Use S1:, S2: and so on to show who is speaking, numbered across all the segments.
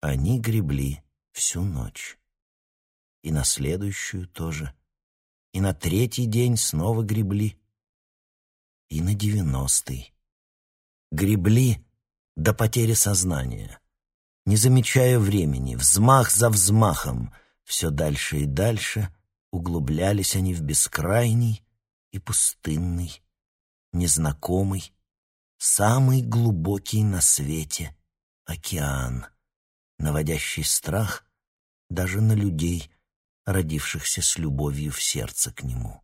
S1: Они гребли всю ночь. И на следующую тоже. И на третий день снова гребли. И на девяностый. Гребли до потери сознания. Не замечая времени, взмах за взмахом, все дальше и дальше углублялись они в бескрайний и пустынный, незнакомый, самый глубокий на свете океан, наводящий страх даже на людей, родившихся с любовью в сердце к нему.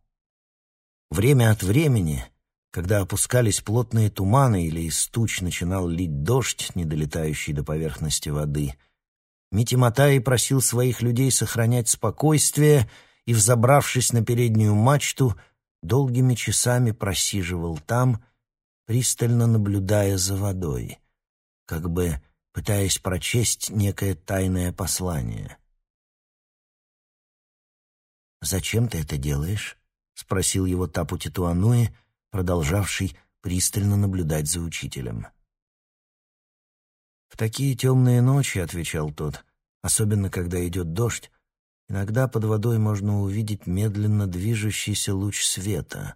S1: Время от времени, когда опускались плотные туманы или из туч начинал лить дождь, не долетающий до поверхности воды, Мити Матай просил своих людей сохранять спокойствие и, взобравшись на переднюю мачту, долгими часами просиживал там, пристально наблюдая за водой, как бы пытаясь прочесть некое тайное послание. «Зачем ты это делаешь?» — спросил его Тапу Титуануи, продолжавший пристально наблюдать за учителем. «В такие темные ночи», — отвечал тот, — «особенно когда идет дождь, иногда под водой можно увидеть медленно движущийся луч света.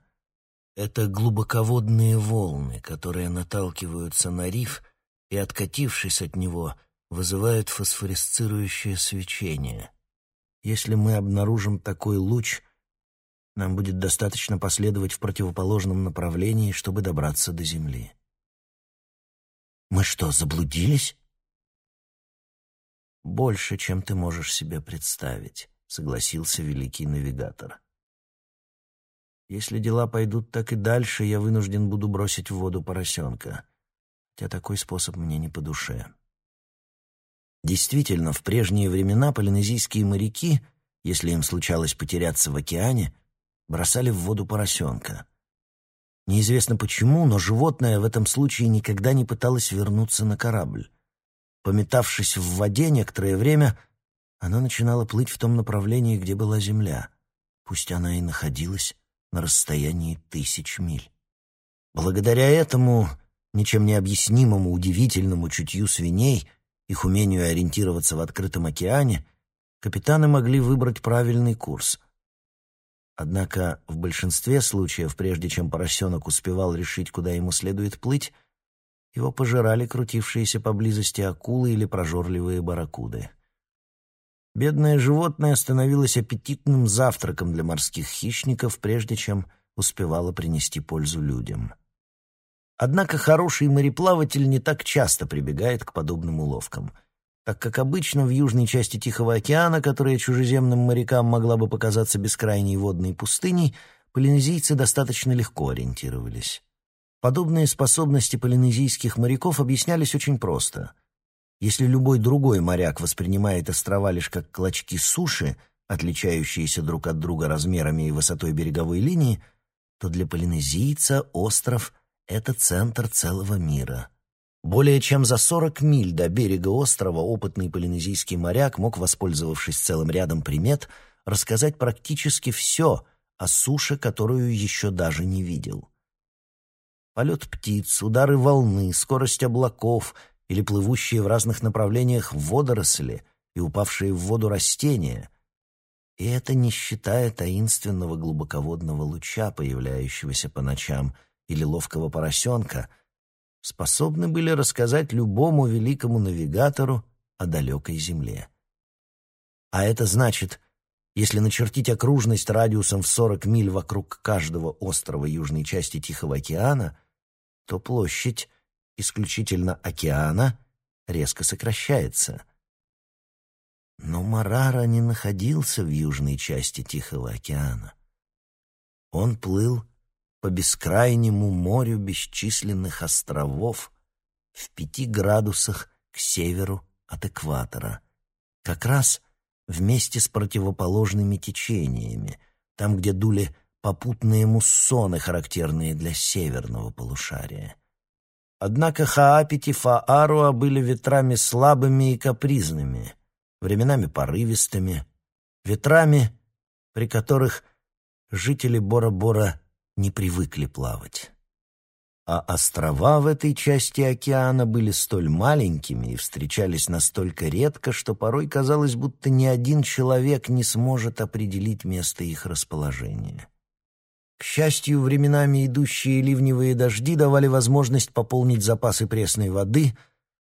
S1: Это глубоководные волны, которые наталкиваются на риф и, откатившись от него, вызывают фосфоресцирующее свечение. Если мы обнаружим такой луч, нам будет достаточно последовать в противоположном направлении, чтобы добраться до Земли. Мы что, заблудились? Больше, чем ты можешь себе представить, согласился великий навигатор. Если дела пойдут так и дальше, я вынужден буду бросить в воду поросенка хотя такой способ мне не по душе. Действительно, в прежние времена полинезийские моряки, если им случалось потеряться в океане, бросали в воду поросенка. Неизвестно почему, но животное в этом случае никогда не пыталось вернуться на корабль. Пометавшись в воде некоторое время, оно начинало плыть в том направлении, где была земля, пусть она и находилась на расстоянии тысяч миль. Благодаря этому ничем не объяснимому удивительному чутью свиней, их умению ориентироваться в открытом океане, капитаны могли выбрать правильный курс. Однако в большинстве случаев, прежде чем поросенок успевал решить, куда ему следует плыть, его пожирали крутившиеся поблизости акулы или прожорливые барракуды. Бедное животное становилось аппетитным завтраком для морских хищников, прежде чем успевало принести пользу людям. Однако хороший мореплаватель не так часто прибегает к подобным уловкам, так как обычно в южной части Тихого океана, которая чужеземным морякам могла бы показаться бескрайней водной пустыней, полинезийцы достаточно легко ориентировались. Подобные способности полинезийских моряков объяснялись очень просто. Если любой другой моряк воспринимает острова лишь как клочки суши, отличающиеся друг от друга размерами и высотой береговой линии, то для полинезийца остров это центр целого мира. Более чем за 40 миль до берега острова опытный полинезийский моряк мог, воспользовавшись целым рядом примет, рассказать практически все о суше, которую еще даже не видел. Полет птиц, удары волны, скорость облаков или плывущие в разных направлениях водоросли и упавшие в воду растения. И это не считая таинственного глубоководного луча, появляющегося по ночам — или ловкого поросенка, способны были рассказать любому великому навигатору о далекой земле. А это значит, если начертить окружность радиусом в 40 миль вокруг каждого острова южной части Тихого океана, то площадь исключительно океана резко сокращается. Но Марара не находился в южной части Тихого океана. Он плыл по бескрайнему морю бесчисленных островов в пяти градусах к северу от экватора, как раз вместе с противоположными течениями, там, где дули попутные муссоны, характерные для северного полушария. Однако Хаапити Фааруа были ветрами слабыми и капризными, временами порывистыми, ветрами, при которых жители Бора-Бора не привыкли плавать. а острова в этой части океана были столь маленькими и встречались настолько редко, что порой казалось, будто ни один человек не сможет определить место их расположения. К счастью, временами идущие ливневые дожди давали возможность пополнить запасы пресной воды,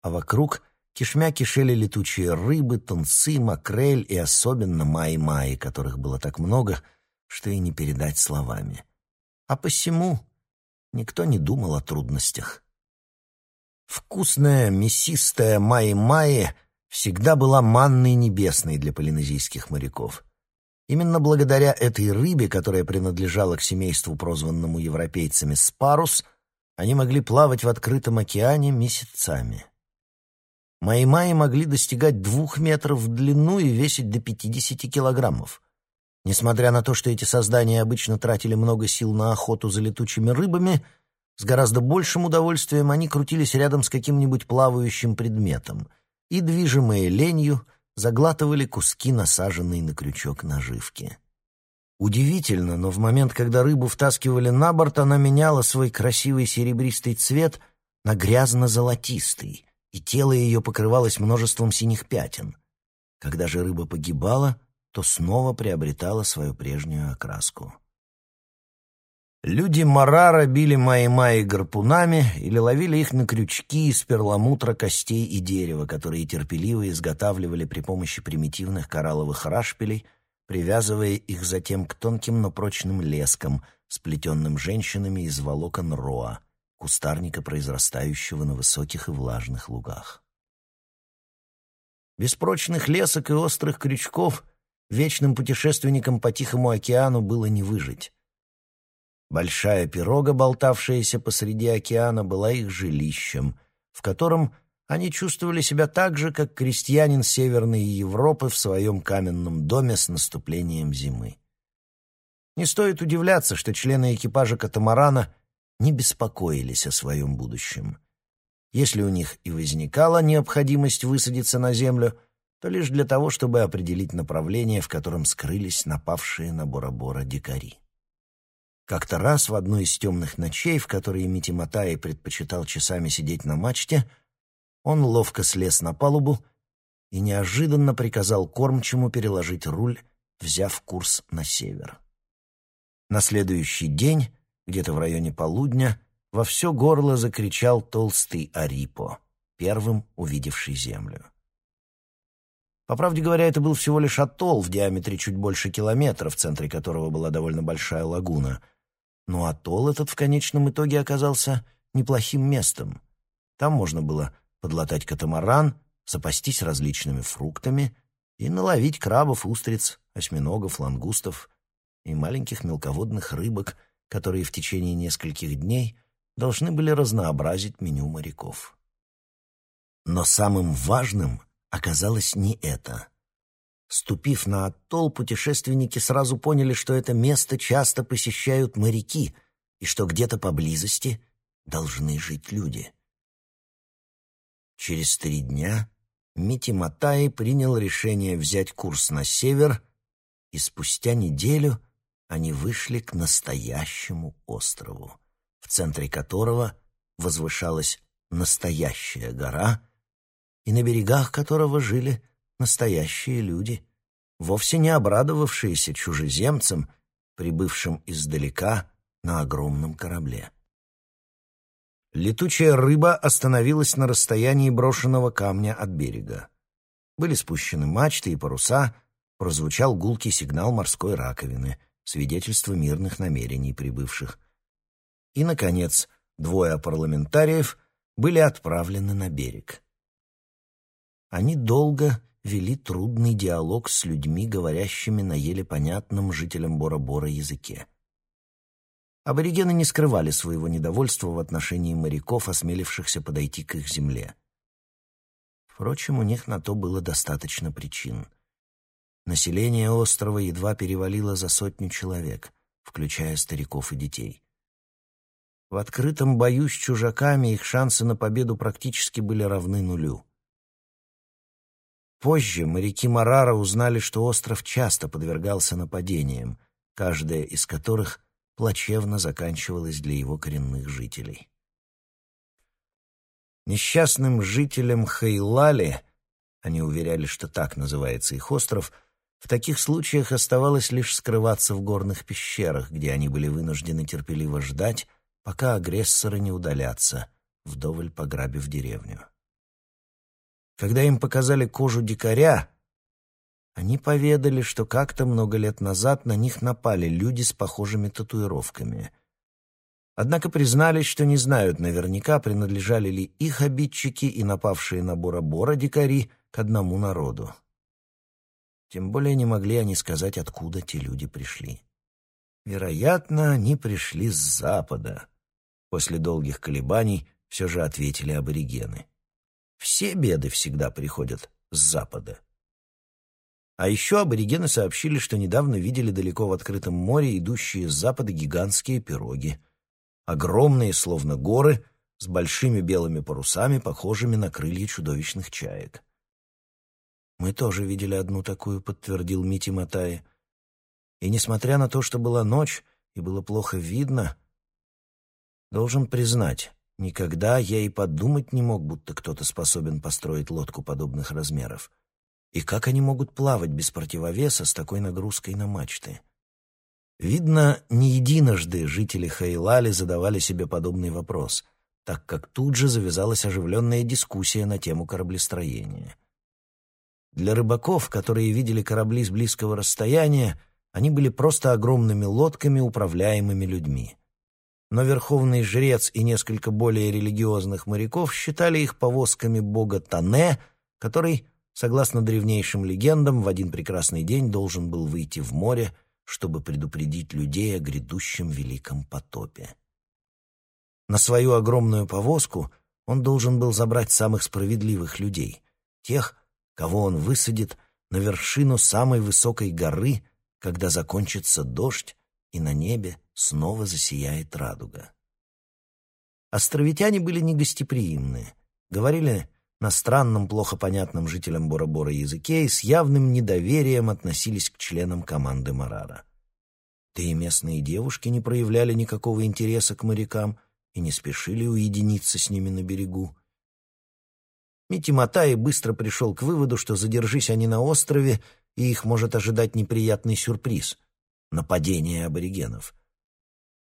S1: а вокруг кишмя кишели летучие рыбы, тунцы, макрель и особенно маи-маи, которых было так много, что и не передать словами. А посему Никто не думал о трудностях. Вкусная, мясистая Майи-Майи всегда была манной небесной для полинезийских моряков. Именно благодаря этой рыбе, которая принадлежала к семейству, прозванному европейцами спарус, они могли плавать в открытом океане месяцами. Майи-Майи могли достигать двух метров в длину и весить до 50 килограммов. Несмотря на то, что эти создания обычно тратили много сил на охоту за летучими рыбами, с гораздо большим удовольствием они крутились рядом с каким-нибудь плавающим предметом и, движимые ленью, заглатывали куски насаженной на крючок наживки. Удивительно, но в момент, когда рыбу втаскивали на борт, она меняла свой красивый серебристый цвет на грязно-золотистый, и тело ее покрывалось множеством синих пятен. Когда же рыба погибала, то снова приобретала свою прежнюю окраску. Люди Марара били Майи-Майи гарпунами или ловили их на крючки из перламутра, костей и дерева, которые терпеливо изготавливали при помощи примитивных коралловых рашпилей, привязывая их затем к тонким, но прочным лескам, сплетенным женщинами из волокон роа, кустарника, произрастающего на высоких и влажных лугах. Без прочных лесок и острых крючков вечным путешественникам по Тихому океану было не выжить. Большая пирога, болтавшаяся посреди океана, была их жилищем, в котором они чувствовали себя так же, как крестьянин Северной Европы в своем каменном доме с наступлением зимы. Не стоит удивляться, что члены экипажа катамарана не беспокоились о своем будущем. Если у них и возникала необходимость высадиться на землю — то лишь для того, чтобы определить направление, в котором скрылись напавшие на Бора-Бора дикари. Как-то раз в одну из темных ночей, в которые Митиматай предпочитал часами сидеть на мачте, он ловко слез на палубу и неожиданно приказал кормчему переложить руль, взяв курс на север. На следующий день, где-то в районе полудня, во все горло закричал толстый Арипо, первым увидевший землю. По правде говоря, это был всего лишь атолл в диаметре чуть больше километра, в центре которого была довольно большая лагуна. Но атолл этот в конечном итоге оказался неплохим местом. Там можно было подлатать катамаран, запастись различными фруктами и наловить крабов, устриц, осьминогов, лангустов и маленьких мелководных рыбок, которые в течение нескольких дней должны были разнообразить меню моряков. Но самым важным — оказалось не это. Ступив на атолл, путешественники сразу поняли, что это место часто посещают моряки и что где-то поблизости должны жить люди. Через три дня Мити Матай принял решение взять курс на север, и спустя неделю они вышли к настоящему острову, в центре которого возвышалась настоящая гора — и на берегах которого жили настоящие люди, вовсе не обрадовавшиеся чужеземцам, прибывшим издалека на огромном корабле. Летучая рыба остановилась на расстоянии брошенного камня от берега. Были спущены мачты и паруса, прозвучал гулкий сигнал морской раковины, свидетельство мирных намерений прибывших. И, наконец, двое парламентариев были отправлены на берег. Они долго вели трудный диалог с людьми, говорящими на еле понятном жителям Бора-Бора языке. Аборигены не скрывали своего недовольства в отношении моряков, осмелившихся подойти к их земле. Впрочем, у них на то было достаточно причин. Население острова едва перевалило за сотню человек, включая стариков и детей. В открытом бою с чужаками их шансы на победу практически были равны нулю. Позже моряки Марара узнали, что остров часто подвергался нападениям, каждое из которых плачевно заканчивалось для его коренных жителей. Несчастным жителям Хейлали, они уверяли, что так называется их остров, в таких случаях оставалось лишь скрываться в горных пещерах, где они были вынуждены терпеливо ждать, пока агрессоры не удалятся, вдоволь пограбив деревню. Когда им показали кожу дикаря, они поведали, что как-то много лет назад на них напали люди с похожими татуировками. Однако признались, что не знают наверняка, принадлежали ли их обидчики и напавшие на Бора-Бора дикари к одному народу. Тем более не могли они сказать, откуда те люди пришли. Вероятно, они пришли с запада. После долгих колебаний все же ответили аборигены. Все беды всегда приходят с запада. А еще аборигены сообщили, что недавно видели далеко в открытом море идущие с запада гигантские пироги. Огромные, словно горы, с большими белыми парусами, похожими на крылья чудовищных чаек. «Мы тоже видели одну такую», — подтвердил Мити Матай. «И несмотря на то, что была ночь и было плохо видно, должен признать, никогда я и подумать не мог, будто кто-то способен построить лодку подобных размеров. И как они могут плавать без противовеса с такой нагрузкой на мачты? Видно, не единожды жители Хайлали задавали себе подобный вопрос, так как тут же завязалась оживленная дискуссия на тему кораблестроения. Для рыбаков, которые видели корабли с близкого расстояния, они были просто огромными лодками, управляемыми людьми. Но верховный жрец и несколько более религиозных моряков считали их повозками бога Тане, который согласно древнейшим легендам, в один прекрасный день должен был выйти в море, чтобы предупредить людей о грядущем великом потопе. На свою огромную повозку он должен был забрать самых справедливых людей, тех, кого он высадит на вершину самой высокой горы, когда закончится дождь и на небе снова засияет радуга. Островитяне были негостеприимны, говорили на странном, плохо понятном жителям Бора-Бора языке и с явным недоверием относились к членам команды Марара. Да и местные девушки не проявляли никакого интереса к морякам и не спешили уединиться с ними на берегу. Мити Матай быстро пришел к выводу, что задержись они на острове, и их может ожидать неприятный сюрприз — нападение аборигенов.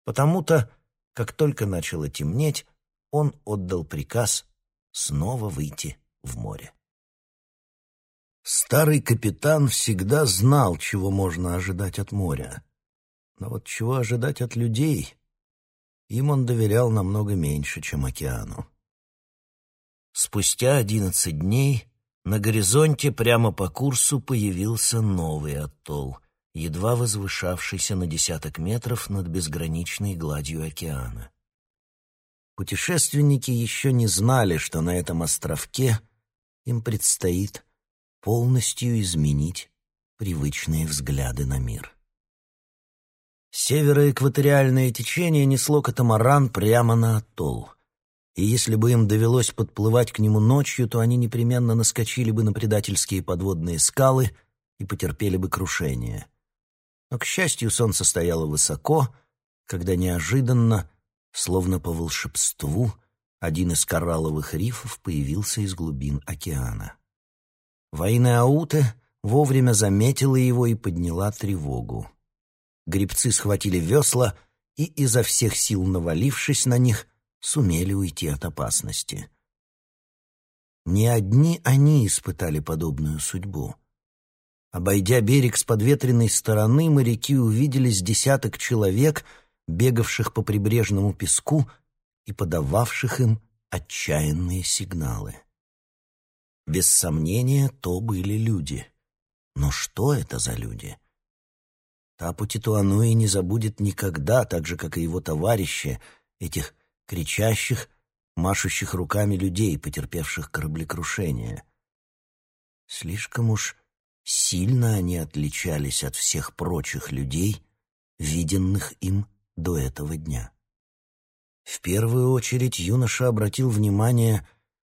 S1: Потому-то, как только начало темнеть, он отдал приказ снова выйти в море. Старый капитан всегда знал, чего можно ожидать от моря. Но вот чего ожидать от людей, им он доверял намного меньше, чем океану. Спустя одиннадцать дней на горизонте прямо по курсу появился новый атолл, едва возвышавшийся на десяток метров над безграничной гладью океана. Путешественники еще не знали, что на этом островке им предстоит полностью изменить привычные взгляды на мир. Североэкваториальное течение несло катамаран прямо на атолл. И если бы им довелось подплывать к нему ночью, то они непременно наскочили бы на предательские подводные скалы и потерпели бы крушение. Но, к счастью, солнце стояло высоко, когда неожиданно Словно по волшебству, один из коралловых рифов появился из глубин океана. Война Ауте вовремя заметила его и подняла тревогу. Грибцы схватили весла и, изо всех сил навалившись на них, сумели уйти от опасности. Не одни они испытали подобную судьбу. Обойдя берег с подветренной стороны, моряки увидели с десяток человек — бегавших по прибрежному песку и подававших им отчаянные сигналы. Без сомнения, то были люди. Но что это за люди? Тапу Титуануи не забудет никогда, так же, как и его товарищи, этих кричащих, машущих руками людей, потерпевших кораблекрушение. Слишком уж сильно они отличались от всех прочих людей, виденных им до этого дня. В первую очередь юноша обратил внимание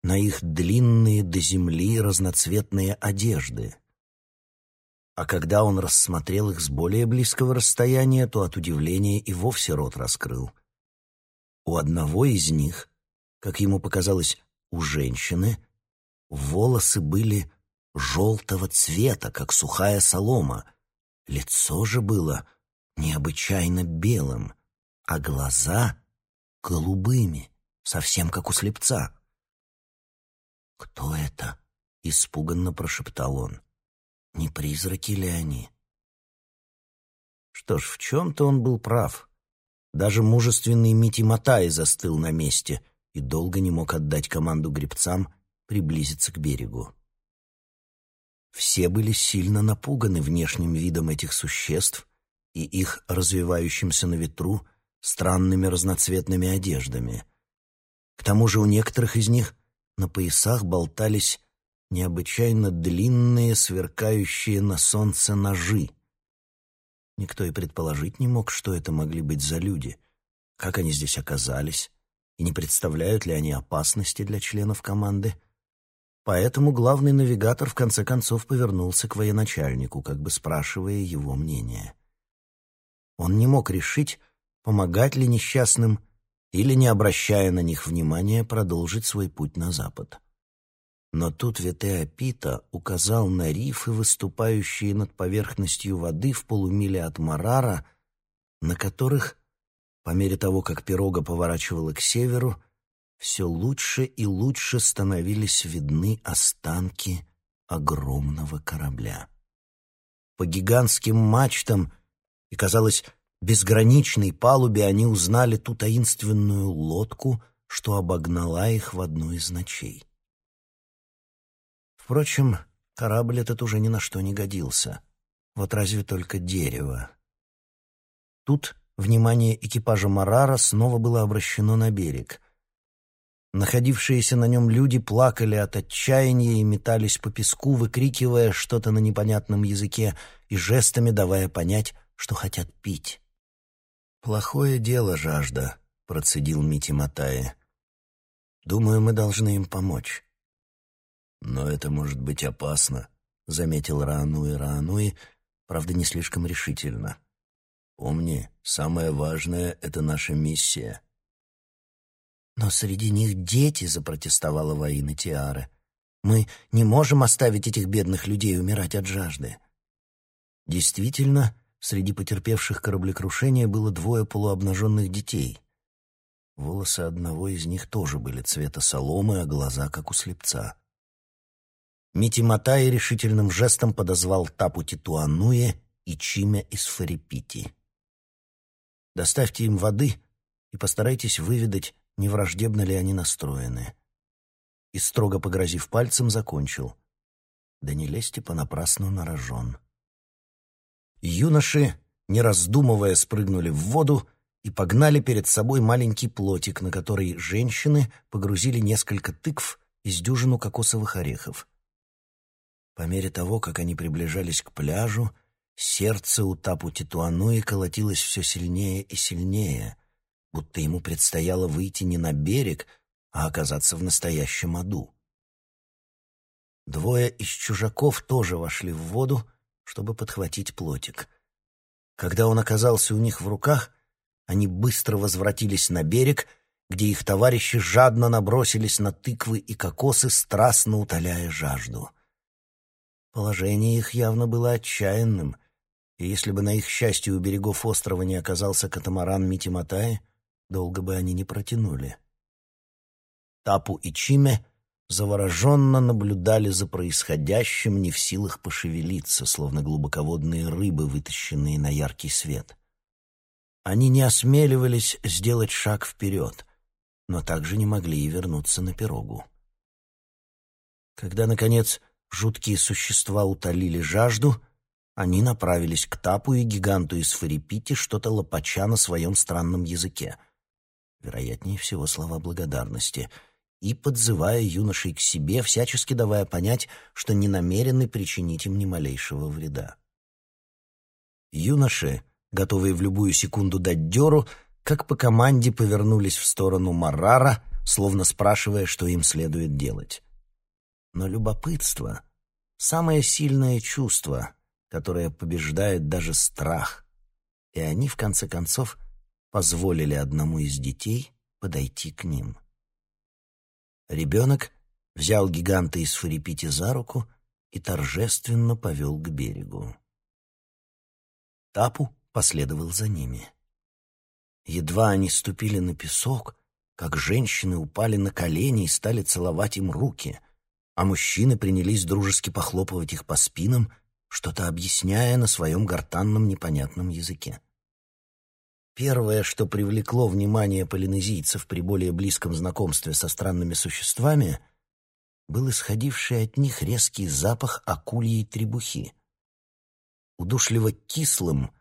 S1: на их длинные до земли разноцветные одежды. А когда он рассмотрел их с более близкого расстояния, то от удивления и вовсе рот раскрыл. У одного из них, как ему показалось, у женщины волосы были желтого цвета, как сухая солома. Лицо же было необычайно белым, а глаза — голубыми, совсем как у слепца. «Кто это?» — испуганно прошептал он. «Не призраки ли они?» Что ж, в чем-то он был прав. Даже мужественный Мити Матай застыл на месте и долго не мог отдать команду гребцам приблизиться к берегу. Все были сильно напуганы внешним видом этих существ и их развивающимся на ветру странными разноцветными одеждами. К тому же у некоторых из них на поясах болтались необычайно длинные, сверкающие на солнце ножи. Никто и предположить не мог, что это могли быть за люди, как они здесь оказались, и не представляют ли они опасности для членов команды. Поэтому главный навигатор в конце концов повернулся к военачальнику, как бы спрашивая его мнение. Он не мог решить, помогать ли несчастным или, не обращая на них внимания, продолжить свой путь на запад. Но тут Ветеопита указал на рифы, выступающие над поверхностью воды в полумиле от Марара, на которых, по мере того, как пирога поворачивала к северу, все лучше и лучше становились видны останки огромного корабля. По гигантским мачтам и, казалось, безграничной палубе они узнали ту таинственную лодку, что обогнала их в одну из ночей. Впрочем, корабль этот уже ни на что не годился. Вот разве только дерево. Тут внимание экипажа Марара снова было обращено на берег. Находившиеся на нем люди плакали от отчаяния и метались по песку, выкрикивая что-то на непонятном языке и жестами давая понять, что хотят пить. «Плохое дело жажда», — процедил Мити Матае. «Думаю, мы должны им помочь». «Но это может быть опасно», — заметил Раануи Раануи, правда, не слишком решительно. «Помни, самое важное — это наша миссия». «Но среди них дети», — запротестовала воина Тиара. «Мы не можем оставить этих бедных людей умирать от жажды». Действительно, среди потерпевших кораблекрушение было двое полуобнаженных детей. Волосы одного из них тоже были цвета соломы, а глаза как у слепца. Мити Матай решительным жестом подозвал Тапу Титуануе и Чимя из Фарипити. «Доставьте им воды и постарайтесь выведать, не враждебно ли они настроены». И, строго погрозив пальцем, закончил. «Да не лезьте понапрасну на рожон». Юноши, не раздумывая, спрыгнули в воду и погнали перед собой маленький плотик, на который женщины погрузили несколько тыкв из дюжину кокосовых орехов. По мере того, как они приближались к пляжу, сердце у Тапу Титуануи колотилось все сильнее и сильнее, будто ему предстояло выйти не на берег, а оказаться в настоящем аду. Двое из чужаков тоже вошли в воду, чтобы подхватить плотик. Когда он оказался у них в руках, они быстро возвратились на берег, где их товарищи жадно набросились на тыквы и кокосы, страстно утоляя жажду. Положение их явно было отчаянным, и если бы на их счастье у берегов острова не оказался катамаран Митиматаи, долго бы они не протянули. Тапу и Чиме завороженно наблюдали за происходящим, не в силах пошевелиться, словно глубоководные рыбы, вытащенные на яркий свет. Они не осмеливались сделать шаг вперед, но также не могли и вернуться на пирогу. Когда, наконец, жуткие существа утолили жажду, они направились к Тапу и гиганту из Фарипити, что-то лопача на своем странном языке. Вероятнее всего, слова благодарности — и подзывая юношей к себе, всячески давая понять, что не намерены причинить им ни малейшего вреда. Юноши, готовые в любую секунду дать дёру, как по команде повернулись в сторону Маррара, словно спрашивая, что им следует делать. Но любопытство — самое сильное чувство, которое побеждает даже страх, и они, в конце концов, позволили одному из детей подойти к ним. Ребенок взял гиганта из Фарипити за руку и торжественно повел к берегу. Тапу последовал за ними. Едва они ступили на песок, как женщины упали на колени и стали целовать им руки, а мужчины принялись дружески похлопывать их по спинам, что-то объясняя на своем гортанном непонятном языке. Первое, что привлекло внимание полинезийцев при более близком знакомстве со странными существами, был исходивший от них резкий запах акульей требухи. Удушливо кислым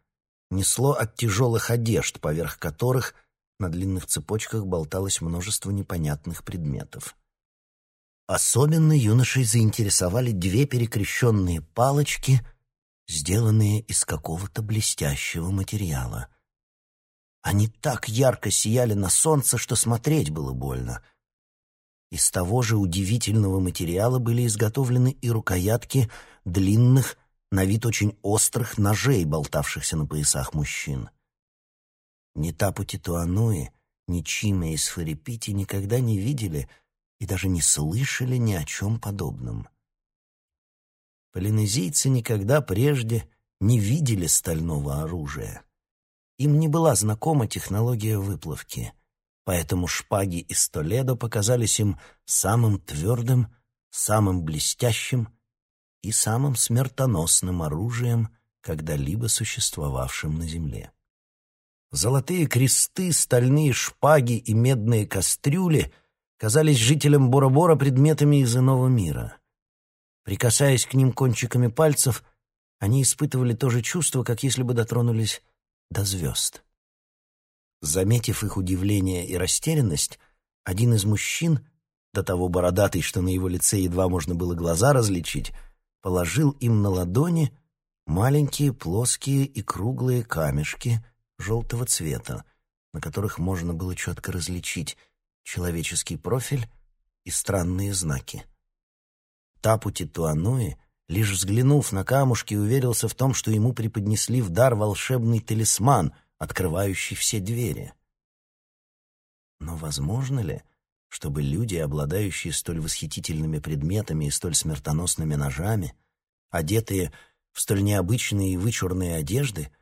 S1: несло от тяжелых одежд, поверх которых на длинных цепочках болталось множество непонятных предметов. Особенно юношей заинтересовали две перекрещенные палочки, сделанные из какого-то блестящего материала. Они так ярко сияли на солнце, что смотреть было больно. Из того же удивительного материала были изготовлены и рукоятки длинных, на вид очень острых ножей, болтавшихся на поясах мужчин. Ни Тапу Титуануи, ни Чиме из Фарипити никогда не видели и даже не слышали ни о чем подобном. Полинезийцы никогда прежде не видели стального оружия. Им не была знакома технология выплавки, поэтому шпаги из Толедо показались им самым твердым, самым блестящим и самым смертоносным оружием, когда-либо существовавшим на земле. Золотые кресты, стальные шпаги и медные кастрюли казались жителям Бора-Бора предметами из иного мира. Прикасаясь к ним кончиками пальцев, они испытывали то же чувство, как если бы дотронулись до звезд. Заметив их удивление и растерянность, один из мужчин, до того бородатый, что на его лице едва можно было глаза различить, положил им на ладони маленькие плоские и круглые камешки — желтого цвета, на которых можно было четко различить человеческий профиль и странные знаки. Тапу Титуануи, лишь взглянув на камушки, уверился в том, что ему преподнесли в дар волшебный талисман, открывающий все двери. Но возможно ли, чтобы люди, обладающие столь восхитительными предметами и столь смертоносными ножами, одетые в столь необычные и вычурные одежды —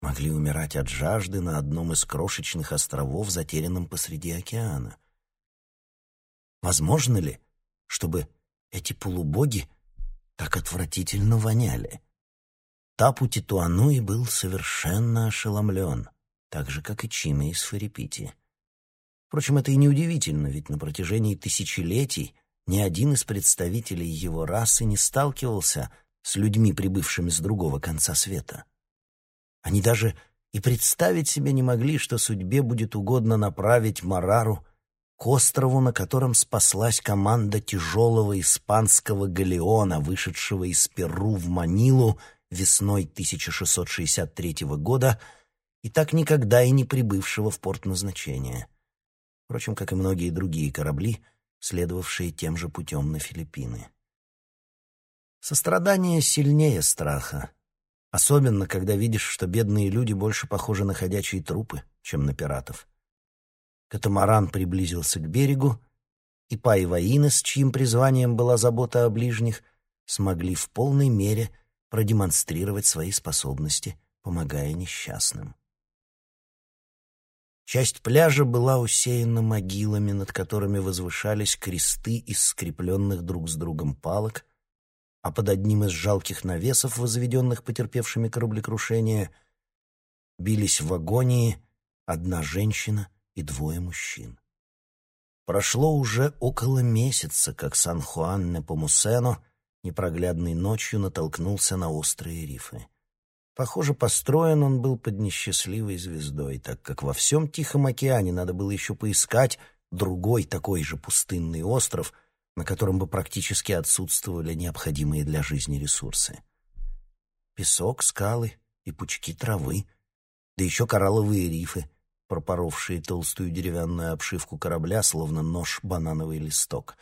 S1: могли умирать от жажды на одном из крошечных островов, затерянном посреди океана. Возможно ли, чтобы эти полубоги так отвратительно воняли? Тапу Титуануи был совершенно ошеломлен, так же, как и Чима из Фарипити. Впрочем, это и неудивительно, ведь на протяжении тысячелетий ни один из представителей его расы не сталкивался с людьми, прибывшими с другого конца света. Они даже и представить себе не могли, что судьбе будет угодно направить Марару к острову, на котором спаслась команда тяжелого испанского галеона, вышедшего из Перу в Манилу весной 1663 года и так никогда и не прибывшего в порт назначения. Впрочем, как и многие другие корабли, следовавшие тем же путем на Филиппины. Сострадание сильнее страха, Особенно, когда видишь, что бедные люди больше похожи на ходячие трупы, чем на пиратов. Катамаран приблизился к берегу, и Пайваины, с чьим призванием была забота о ближних, смогли в полной мере продемонстрировать свои способности, помогая несчастным. Часть пляжа была усеяна могилами, над которыми возвышались кресты из скрепленных друг с другом палок, а под одним из жалких навесов, возведенных потерпевшими кораблекрушение, бились в агонии одна женщина и двое мужчин. Прошло уже около месяца, как Сан-Хуан Непомусено непроглядной ночью натолкнулся на острые рифы. Похоже, построен он был под несчастливой звездой, так как во всем Тихом океане надо было еще поискать другой такой же пустынный остров — на котором бы практически отсутствовали необходимые для жизни ресурсы. Песок, скалы и пучки травы, да еще коралловые рифы, пропоровшие толстую деревянную обшивку корабля, словно нож банановый листок.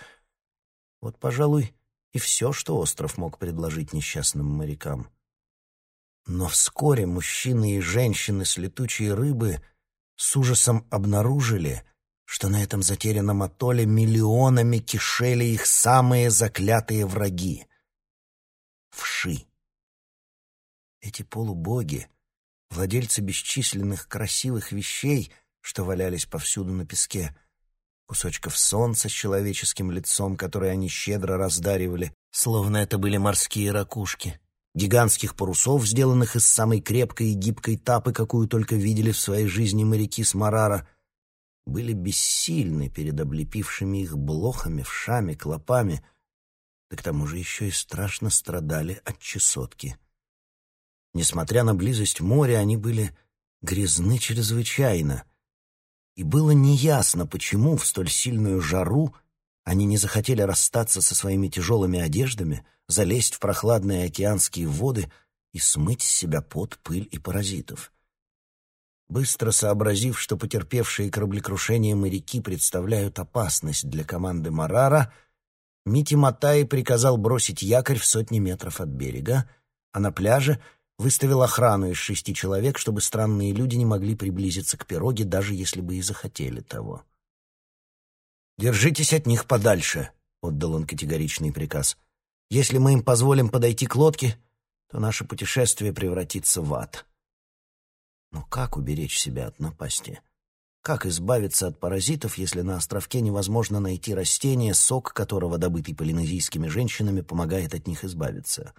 S1: Вот, пожалуй, и все, что остров мог предложить несчастным морякам. Но вскоре мужчины и женщины с летучей рыбы с ужасом обнаружили — что на этом затерянном атолле миллионами кишели их самые заклятые враги — вши. Эти полубоги, владельцы бесчисленных красивых вещей, что валялись повсюду на песке, кусочков солнца с человеческим лицом, которые они щедро раздаривали, словно это были морские ракушки, гигантских парусов, сделанных из самой крепкой и гибкой тапы, какую только видели в своей жизни моряки с Марара, были бессильны перед облепившими их блохами, вшами, клопами, да к тому же еще и страшно страдали от чесотки. Несмотря на близость моря, они были грязны чрезвычайно, и было неясно, почему в столь сильную жару они не захотели расстаться со своими тяжелыми одеждами, залезть в прохладные океанские воды и смыть с себя пот, пыль и паразитов. Быстро сообразив, что потерпевшие кораблекрушение моряки представляют опасность для команды Марара, Мити Матай приказал бросить якорь в сотни метров от берега, а на пляже выставил охрану из шести человек, чтобы странные люди не могли приблизиться к пироге, даже если бы и захотели того. «Держитесь от них подальше», — отдал он категоричный приказ. «Если мы им позволим подойти к лодке, то наше путешествие превратится в ад». Но как уберечь себя от напасти? Как избавиться от паразитов, если на островке невозможно найти растение, сок которого, добытый полинезийскими женщинами, помогает от них избавиться?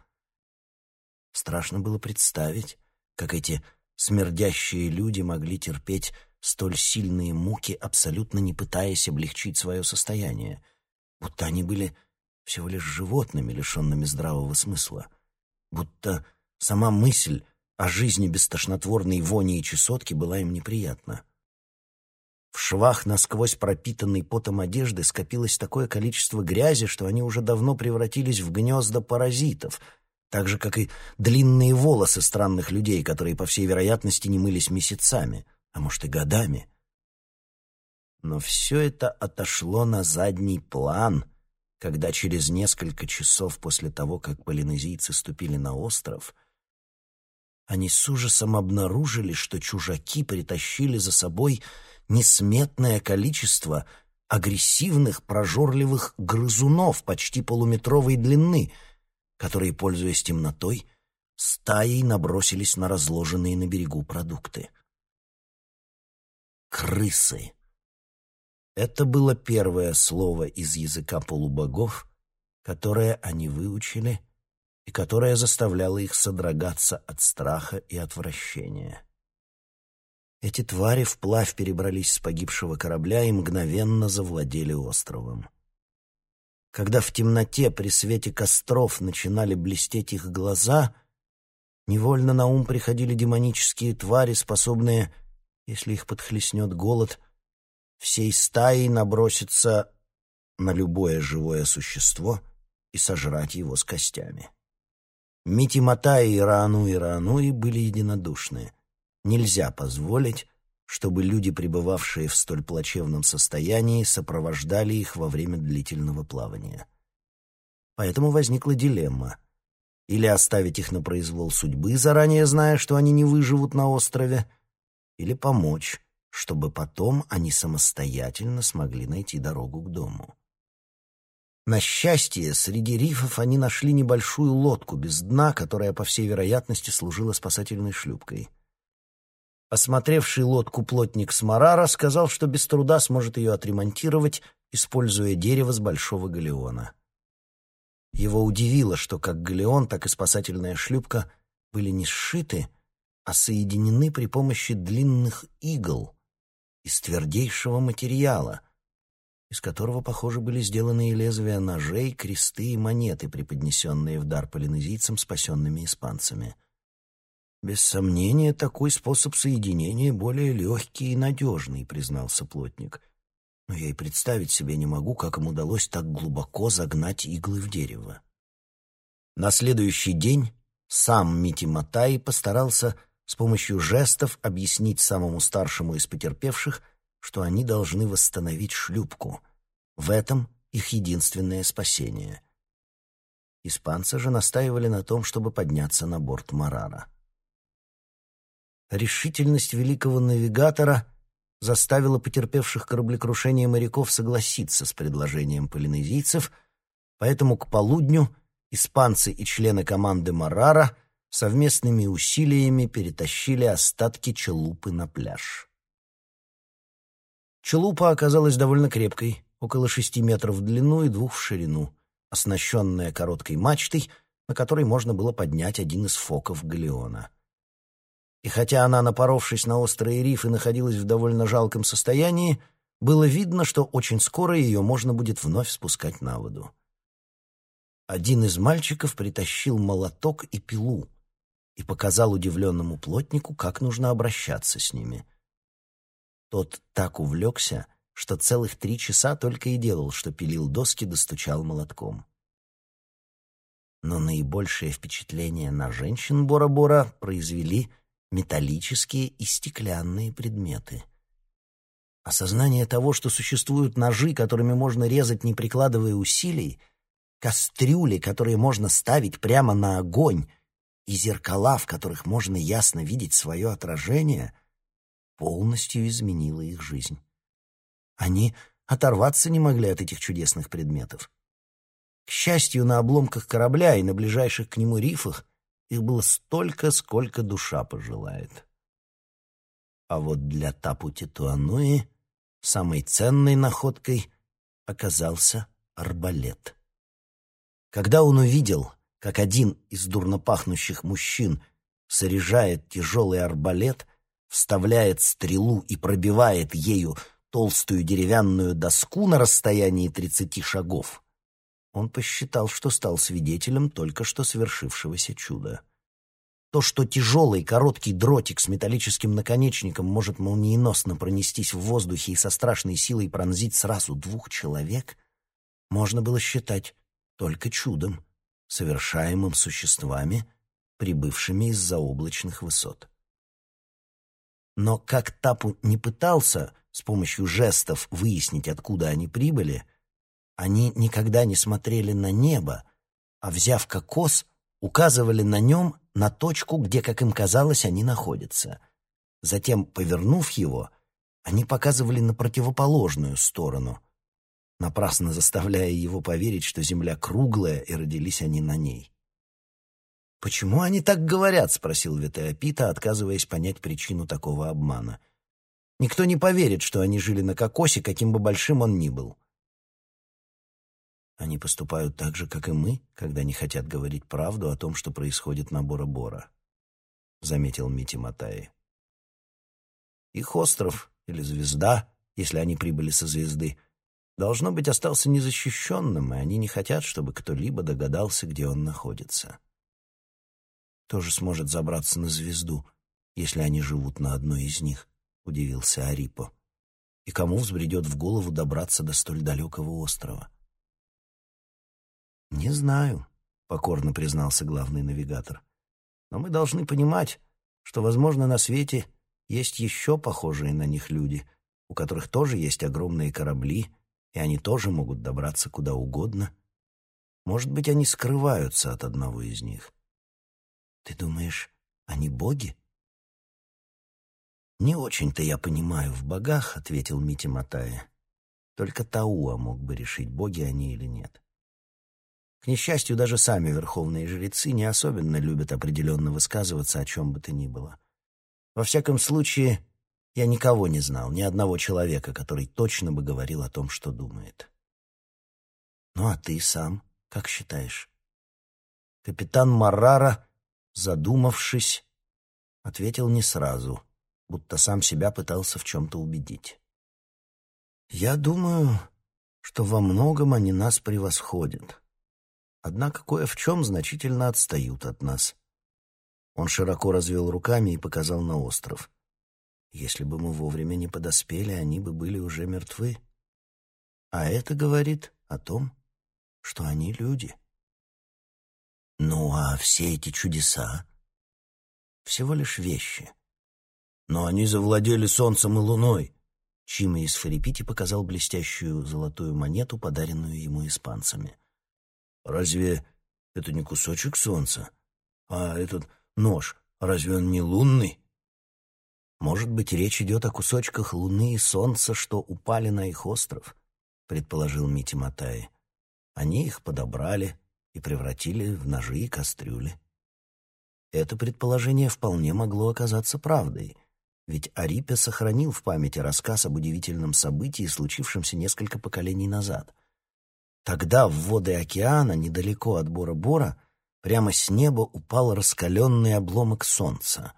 S1: Страшно было представить, как эти смердящие люди могли терпеть столь сильные муки, абсолютно не пытаясь облегчить свое состояние, будто они были всего лишь животными, лишенными здравого смысла, будто сама мысль а жизни без тошнотворной вони и чесотки была им неприятна. В швах насквозь пропитанной потом одежды скопилось такое количество грязи, что они уже давно превратились в гнезда паразитов, так же, как и длинные волосы странных людей, которые, по всей вероятности, не мылись месяцами, а может и годами. Но все это отошло на задний план, когда через несколько часов после того, как полинезийцы ступили на остров — они с ужасом обнаружили, что чужаки притащили за собой несметное количество агрессивных прожорливых грызунов почти полуметровой длины, которые, пользуясь темнотой, стаей набросились на разложенные на берегу продукты. Крысы. Это было первое слово из языка полубогов, которое они выучили — и которая заставляла их содрогаться от страха и отвращения. Эти твари вплавь перебрались с погибшего корабля и мгновенно завладели островом. Когда в темноте при свете костров начинали блестеть их глаза, невольно на ум приходили демонические твари, способные, если их подхлестнет голод, всей стаей наброситься на любое живое существо и сожрать его с костями. Митимата и Раану и Раануи были единодушны. Нельзя позволить, чтобы люди, пребывавшие в столь плачевном состоянии, сопровождали их во время длительного плавания. Поэтому возникла дилемма. Или оставить их на произвол судьбы, заранее зная, что они не выживут на острове, или помочь, чтобы потом они самостоятельно смогли найти дорогу к дому. На счастье, среди рифов они нашли небольшую лодку без дна, которая, по всей вероятности, служила спасательной шлюпкой. Осмотревший лодку плотник Смарара сказал, что без труда сможет ее отремонтировать, используя дерево с большого галеона. Его удивило, что как галеон, так и спасательная шлюпка были не сшиты, а соединены при помощи длинных игл из твердейшего материала, из которого, похоже, были сделаны и лезвия ножей, кресты и монеты, преподнесенные в дар полинезийцам, спасенными испанцами. «Без сомнения, такой способ соединения более легкий и надежный», — признался плотник. «Но я и представить себе не могу, как им удалось так глубоко загнать иглы в дерево». На следующий день сам Мити Матай постарался с помощью жестов объяснить самому старшему из потерпевших — что они должны восстановить шлюпку. В этом их единственное спасение. Испанцы же настаивали на том, чтобы подняться на борт Марара. Решительность великого навигатора заставило потерпевших кораблекрушение моряков согласиться с предложением полинезийцев, поэтому к полудню испанцы и члены команды Марара совместными усилиями перетащили остатки челупы на пляж. Челупа оказалась довольно крепкой, около шести метров в длину и двух в ширину, оснащенная короткой мачтой, на которой можно было поднять один из фоков галеона. И хотя она, напоровшись на острые рифы, находилась в довольно жалком состоянии, было видно, что очень скоро ее можно будет вновь спускать на воду. Один из мальчиков притащил молоток и пилу и показал удивленному плотнику, как нужно обращаться с ними — тот так увлекся, что целых три часа только и делал, что пилил доски, достучал молотком. Но наибольшее впечатление на женщин Бора-Бора произвели металлические и стеклянные предметы. Осознание того, что существуют ножи, которыми можно резать, не прикладывая усилий, кастрюли, которые можно ставить прямо на огонь, и зеркала, в которых можно ясно видеть свое отражение — полностью изменила их жизнь. Они оторваться не могли от этих чудесных предметов. К счастью, на обломках корабля и на ближайших к нему рифах их было столько, сколько душа пожелает. А вот для Тапу-Титуануи самой ценной находкой оказался арбалет. Когда он увидел, как один из дурно пахнущих мужчин заряжает тяжелый арбалет, вставляет стрелу и пробивает ею толстую деревянную доску на расстоянии тридцати шагов, он посчитал, что стал свидетелем только что совершившегося чуда. То, что тяжелый короткий дротик с металлическим наконечником может молниеносно пронестись в воздухе и со страшной силой пронзить сразу двух человек, можно было считать только чудом, совершаемым существами, прибывшими из заоблачных высот. Но как Тапу не пытался с помощью жестов выяснить, откуда они прибыли, они никогда не смотрели на небо, а, взяв кокос, указывали на нем на точку, где, как им казалось, они находятся. Затем, повернув его, они показывали на противоположную сторону, напрасно заставляя его поверить, что земля круглая, и родились они на ней. «Почему они так говорят?» — спросил Витеопита, отказываясь понять причину такого обмана. «Никто не поверит, что они жили на кокосе, каким бы большим он ни был». Они поступают так же, как и мы, когда не хотят говорить правду о том, что происходит на Бора-Бора, — заметил Мити Матаи. Их остров или звезда, если они прибыли со звезды, должно быть остался незащищенным, и они не хотят, чтобы кто-либо догадался, где он находится тоже сможет забраться на звезду, если они живут на одной из них», — удивился Арипо. «И кому взбредет в голову добраться до столь далекого острова?» «Не знаю», — покорно признался главный навигатор. «Но мы должны понимать, что, возможно, на свете есть еще похожие на них люди, у которых тоже есть огромные корабли, и они тоже могут добраться куда угодно. Может быть, они скрываются от одного из них. Ты думаешь, они боги? Не очень-то я понимаю в богах, ответил Мити Матая. Только Тауа мог бы решить, боги они или нет. К несчастью, даже сами верховные жрецы не особенно любят определенно высказываться о чем бы то ни было. Во всяком случае, я никого не знал, ни одного человека, который точно бы говорил о том, что думает. Ну а ты сам, как считаешь? Капитан Маррара задумавшись, ответил не сразу, будто сам себя пытался в чем-то убедить. «Я думаю, что во многом они нас превосходят, однако кое в чем значительно отстают от нас». Он широко развел руками и показал на остров. «Если бы мы вовремя не подоспели, они бы были уже мертвы. А это говорит о том, что они люди». Ну а все эти чудеса? Всего лишь вещи. Но они завладели солнцем и луной. Чима из Фарипити показал блестящую золотую монету, подаренную ему испанцами. «Разве это не кусочек солнца? А этот нож, разве он не лунный?» Может быть, речь идет о кусочках луны и солнца, что упали на их остров, предположил Мити Матай. Они их подобрали и превратили в ножи и кастрюли. Это предположение вполне могло оказаться правдой, ведь Арипе сохранил в памяти рассказ об удивительном событии, случившемся несколько поколений назад. Тогда в воды океана, недалеко от Бора-Бора, прямо с неба упал раскаленный обломок солнца.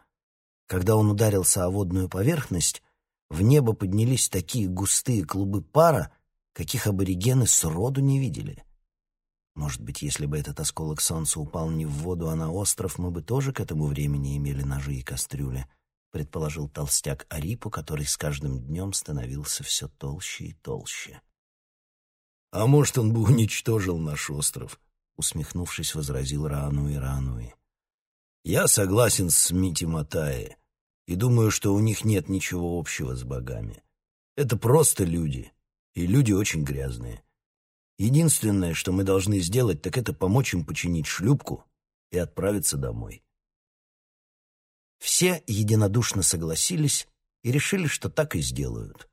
S1: Когда он ударился о водную поверхность, в небо поднялись такие густые клубы пара, каких аборигены сроду не видели. Может быть, если бы этот осколок солнца упал не в воду, а на остров, мы бы тоже к этому времени имели ножи и кастрюли — предположил толстяк Арипу, который с каждым днем становился все толще и толще. «А может, он бы уничтожил наш остров?» — усмехнувшись, возразил Раануи Раануи. «Я согласен с Мити Матаи и думаю, что у них нет ничего общего с богами. Это просто люди, и люди очень грязные. Единственное, что мы должны сделать, так это помочь им починить шлюпку и отправиться домой». Все единодушно согласились и решили, что так и сделают.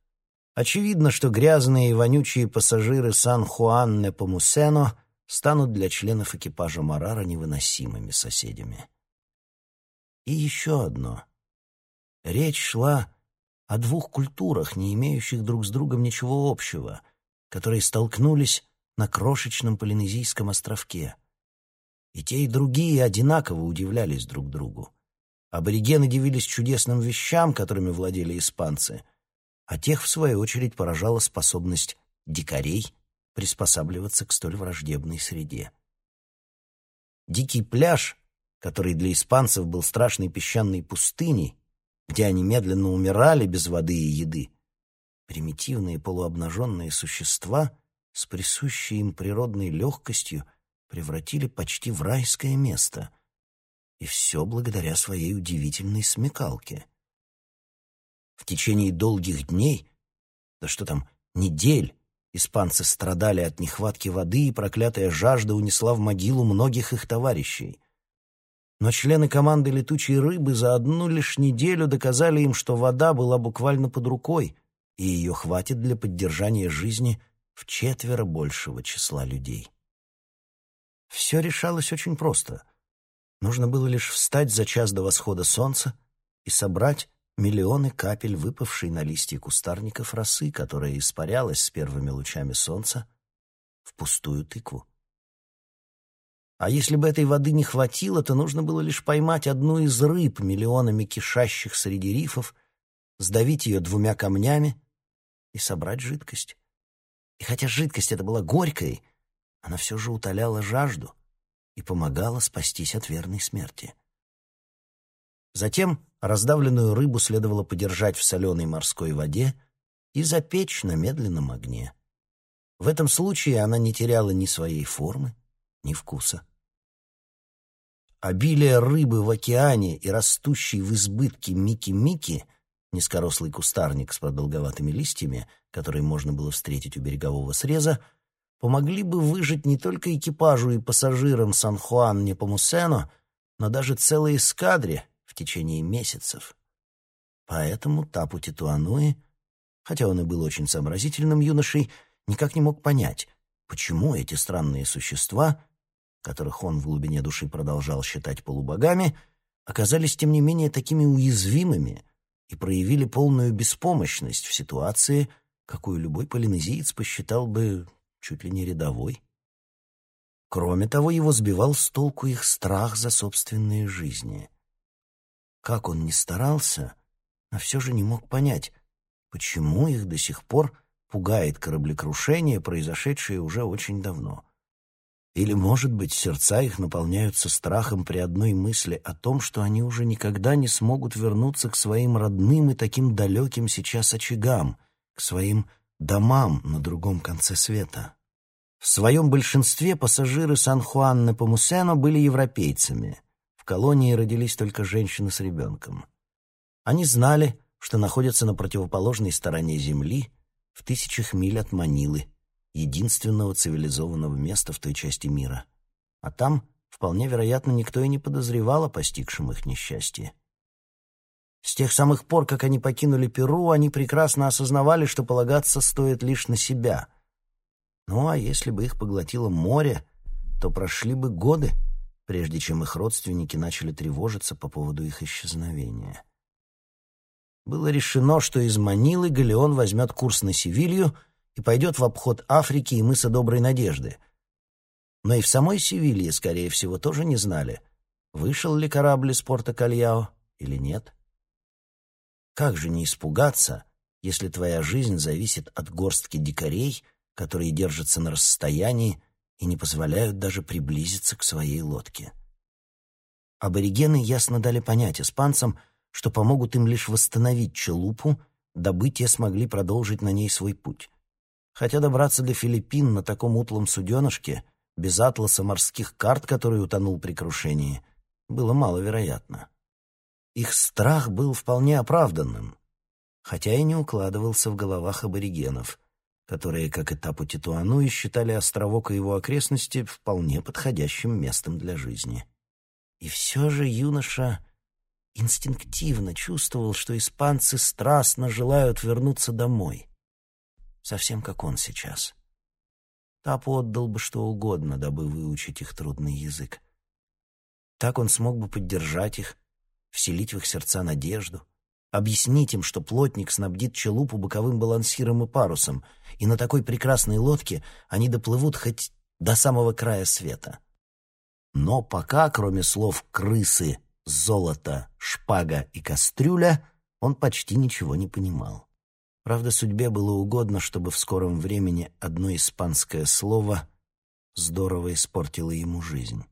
S1: Очевидно, что грязные и вонючие пассажиры Сан-Хуан-Непомусено станут для членов экипажа Марара невыносимыми соседями. И еще одно. Речь шла о двух культурах, не имеющих друг с другом ничего общего, которые столкнулись на крошечном полинезийском островке. И те, и другие одинаково удивлялись друг другу. Аборигены дивились чудесным вещам, которыми владели испанцы, а тех, в свою очередь, поражала способность дикарей приспосабливаться к столь враждебной среде. Дикий пляж, который для испанцев был страшной песчаной пустыней, где они медленно умирали без воды и еды, примитивные полуобнаженные существа с присущей им природной легкостью превратили почти в райское место — и все благодаря своей удивительной смекалке. В течение долгих дней, да что там, недель, испанцы страдали от нехватки воды, и проклятая жажда унесла в могилу многих их товарищей. Но члены команды «Летучей рыбы» за одну лишь неделю доказали им, что вода была буквально под рукой, и ее хватит для поддержания жизни в четверо большего числа людей. Все решалось очень просто — Нужно было лишь встать за час до восхода солнца и собрать миллионы капель, выпавшей на листья кустарников росы, которая испарялась с первыми лучами солнца в пустую тыкву. А если бы этой воды не хватило, то нужно было лишь поймать одну из рыб, миллионами кишащих среди рифов, сдавить ее двумя камнями и собрать жидкость. И хотя жидкость эта была горькой, она все же утоляла жажду — и помогала спастись от верной смерти. Затем раздавленную рыбу следовало подержать в соленой морской воде и запечь на медленном огне. В этом случае она не теряла ни своей формы, ни вкуса. Обилие рыбы в океане и растущий в избытке Мики-Мики, низкорослый кустарник с продолговатыми листьями, который можно было встретить у берегового среза, помогли бы выжить не только экипажу и пассажирам Сан-Хуан Непомусено, но даже целой эскадре в течение месяцев. Поэтому Тапу Титуануи, хотя он и был очень сообразительным юношей, никак не мог понять, почему эти странные существа, которых он в глубине души продолжал считать полубогами, оказались, тем не менее, такими уязвимыми и проявили полную беспомощность в ситуации, какую любой полинезиец посчитал бы чуть ли не рядовой. Кроме того, его сбивал с толку их страх за собственные жизни. Как он ни старался, но все же не мог понять, почему их до сих пор пугает кораблекрушение, произошедшее уже очень давно. Или, может быть, сердца их наполняются страхом при одной мысли о том, что они уже никогда не смогут вернуться к своим родным и таким далеким сейчас очагам, к своим домам на другом конце света. В своем большинстве пассажиры Сан-Хуан на Помусено были европейцами. В колонии родились только женщины с ребенком. Они знали, что находятся на противоположной стороне Земли, в тысячах миль от Манилы, единственного цивилизованного места в той части мира. А там, вполне вероятно, никто и не подозревал о постигшем их несчастье. С тех самых пор, как они покинули Перу, они прекрасно осознавали, что полагаться стоит лишь на себя. Ну а если бы их поглотило море, то прошли бы годы, прежде чем их родственники начали тревожиться по поводу их исчезновения. Было решено, что из Манилы Галеон возьмет курс на Севилью и пойдет в обход Африки и мыса Доброй Надежды. Но и в самой Севилье, скорее всего, тоже не знали, вышел ли корабль из порта Кальяо или нет. Как же не испугаться, если твоя жизнь зависит от горстки дикарей, которые держатся на расстоянии и не позволяют даже приблизиться к своей лодке? Аборигены ясно дали понять испанцам, что помогут им лишь восстановить Челупу, дабы те смогли продолжить на ней свой путь. Хотя добраться до Филиппин на таком утлом суденышке, без атласа морских карт, который утонул при крушении, было маловероятно. Их страх был вполне оправданным, хотя и не укладывался в головах аборигенов, которые, как и Тапу Титуануи, считали островок и его окрестности вполне подходящим местом для жизни. И все же юноша инстинктивно чувствовал, что испанцы страстно желают вернуться домой. Совсем как он сейчас. Тапу отдал бы что угодно, дабы выучить их трудный язык. Так он смог бы поддержать их, вселить в их сердца надежду, объяснить им, что плотник снабдит челупу боковым балансиром и парусом, и на такой прекрасной лодке они доплывут хоть до самого края света. Но пока, кроме слов «крысы», золото, шпага и кастрюля, он почти ничего не понимал. Правда, судьбе было угодно, чтобы в скором времени одно испанское слово здорово испортило ему жизнь.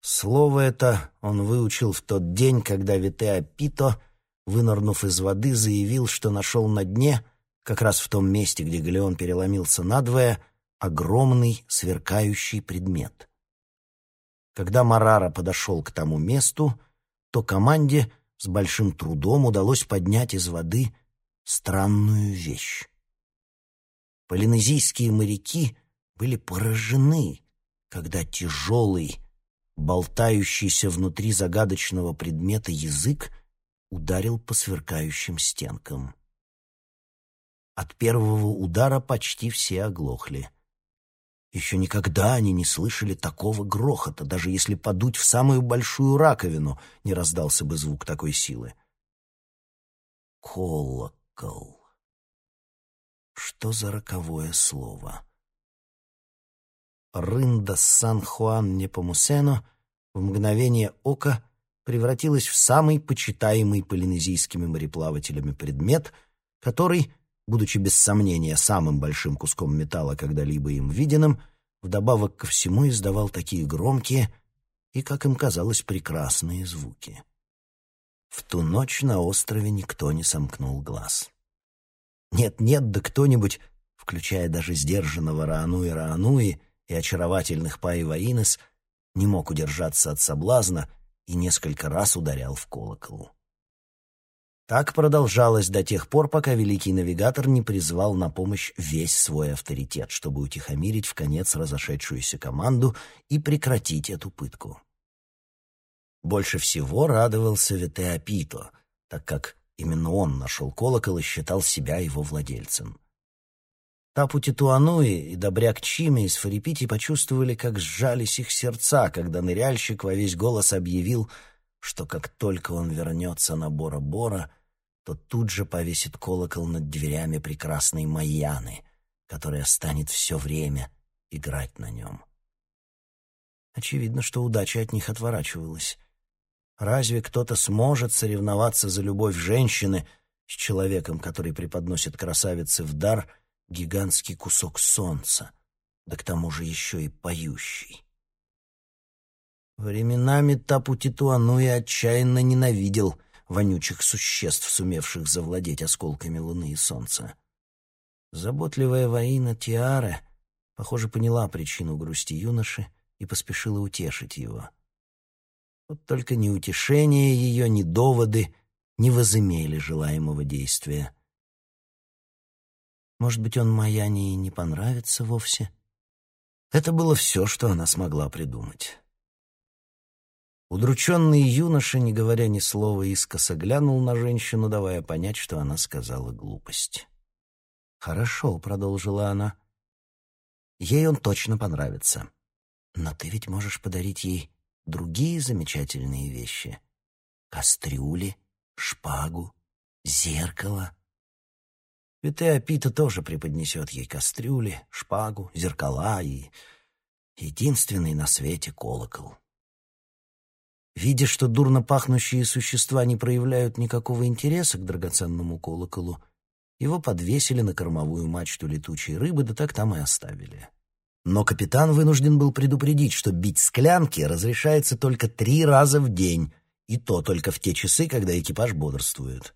S1: Слово это он выучил в тот день, когда Витеа Пито, вынырнув из воды, заявил, что нашел на дне, как раз в том месте, где галеон переломился надвое, огромный сверкающий предмет — когда Марара подошел к тому месту, то команде с большим трудом удалось поднять из воды странную вещь. Полинезийские моряки были поражены, когда тяжелый, болтающийся внутри загадочного предмета язык ударил по сверкающим стенкам. От первого удара почти все оглохли. Еще никогда они не слышали такого грохота, даже если подуть в самую большую раковину, не раздался бы звук такой силы. Колокол. Что за роковое слово? Рында Сан-Хуан Непомусено в мгновение ока превратилась в самый почитаемый полинезийскими мореплавателями предмет, который будучи без сомнения самым большим куском металла, когда-либо им виденным, вдобавок ко всему издавал такие громкие и, как им казалось, прекрасные звуки. В ту ночь на острове никто не сомкнул глаз. Нет-нет, да кто-нибудь, включая даже сдержанного Раануи Раануи и очаровательных Паи не мог удержаться от соблазна и несколько раз ударял в колокол. Так продолжалось до тех пор, пока великий навигатор не призвал на помощь весь свой авторитет, чтобы утихомирить в конец разошедшуюся команду и прекратить эту пытку. Больше всего радовался Ветеопито, так как именно он нашел колокол и считал себя его владельцем. Тапу Титуануи и Добряк Чими из Фарипити почувствовали, как сжались их сердца, когда ныряльщик во весь голос объявил — что как только он вернется на Бора-Бора, то тут же повесит колокол над дверями прекрасной Майяны, которая станет все время играть на нем. Очевидно, что удача от них отворачивалась. Разве кто-то сможет соревноваться за любовь женщины с человеком, который преподносит красавице в дар гигантский кусок солнца, да к тому же еще и поющий? Временами Тапу Титуануи отчаянно ненавидел вонючих существ, сумевших завладеть осколками луны и солнца. Заботливая воина Тиара, похоже, поняла причину грусти юноши и поспешила утешить его. Вот только ни утешение ее, ни доводы не возымели желаемого действия. Может быть, он Маяне и не понравится вовсе? Это было все, что она смогла придумать. Удрученный юноша, не говоря ни слова, искоса глянул на женщину, давая понять, что она сказала глупость. «Хорошо», — продолжила она. «Ей он точно понравится. Но ты ведь можешь подарить ей другие замечательные вещи. Кастрюли, шпагу, зеркало». Петеопита тоже преподнесет ей кастрюли, шпагу, зеркала и единственный на свете колокол. Видя, что дурно пахнущие существа не проявляют никакого интереса к драгоценному колоколу, его подвесили на кормовую мачту летучей рыбы, да так там и оставили. Но капитан вынужден был предупредить, что бить склянки разрешается только три раза в день, и то только в те часы, когда экипаж бодрствует.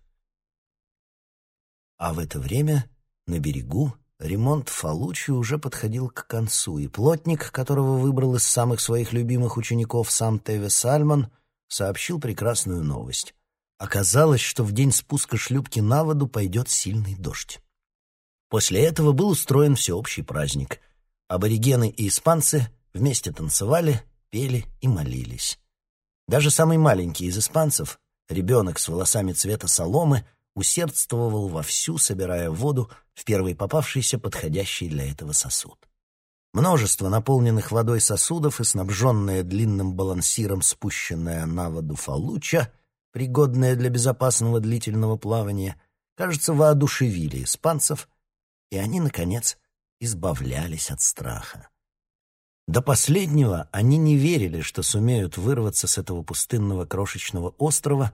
S1: А в это время на берегу Ремонт Фалучи уже подходил к концу, и плотник, которого выбрал из самых своих любимых учеников сам Теве Сальман, сообщил прекрасную новость. Оказалось, что в день спуска шлюпки на воду пойдет сильный дождь. После этого был устроен всеобщий праздник. Аборигены и испанцы вместе танцевали, пели и молились. Даже самый маленький из испанцев, ребенок с волосами цвета соломы, усердствовал вовсю, собирая воду в первый попавшийся подходящий для этого сосуд. Множество наполненных водой сосудов и снабженная длинным балансиром спущенная на воду фалуча, пригодная для безопасного длительного плавания, кажется, воодушевили испанцев, и они, наконец, избавлялись от страха. До последнего они не верили, что сумеют вырваться с этого пустынного крошечного острова,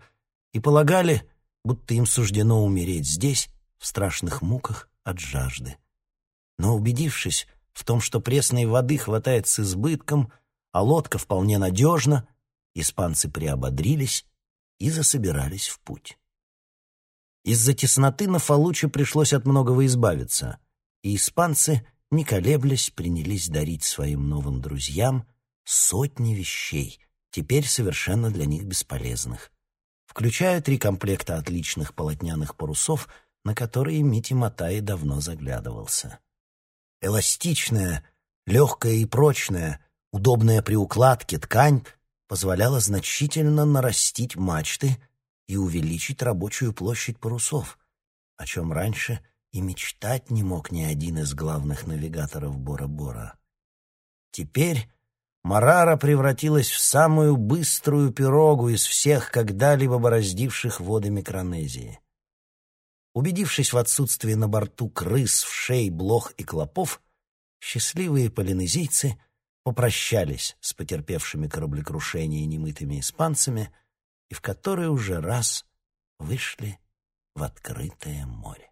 S1: и полагали, будто им суждено умереть здесь, в страшных муках от жажды. Но убедившись в том, что пресной воды хватает с избытком, а лодка вполне надежна, испанцы приободрились и засобирались в путь. Из-за тесноты на Фалуче пришлось от многого избавиться, и испанцы, не колеблясь, принялись дарить своим новым друзьям сотни вещей, теперь совершенно для них бесполезных включая три комплекта отличных полотняных парусов, на которые Мити Матай давно заглядывался. Эластичная, легкая и прочная, удобная при укладке ткань позволяла значительно нарастить мачты и увеличить рабочую площадь парусов, о чем раньше и мечтать не мог ни один из главных навигаторов Бора-Бора. Теперь Марара превратилась в самую быструю пирогу из всех когда-либо бороздивших воды Микронезии. Убедившись в отсутствии на борту крыс, вшей, блох и клопов, счастливые полинезийцы попрощались с потерпевшими кораблекрушение немытыми испанцами и в который уже раз вышли в открытое море.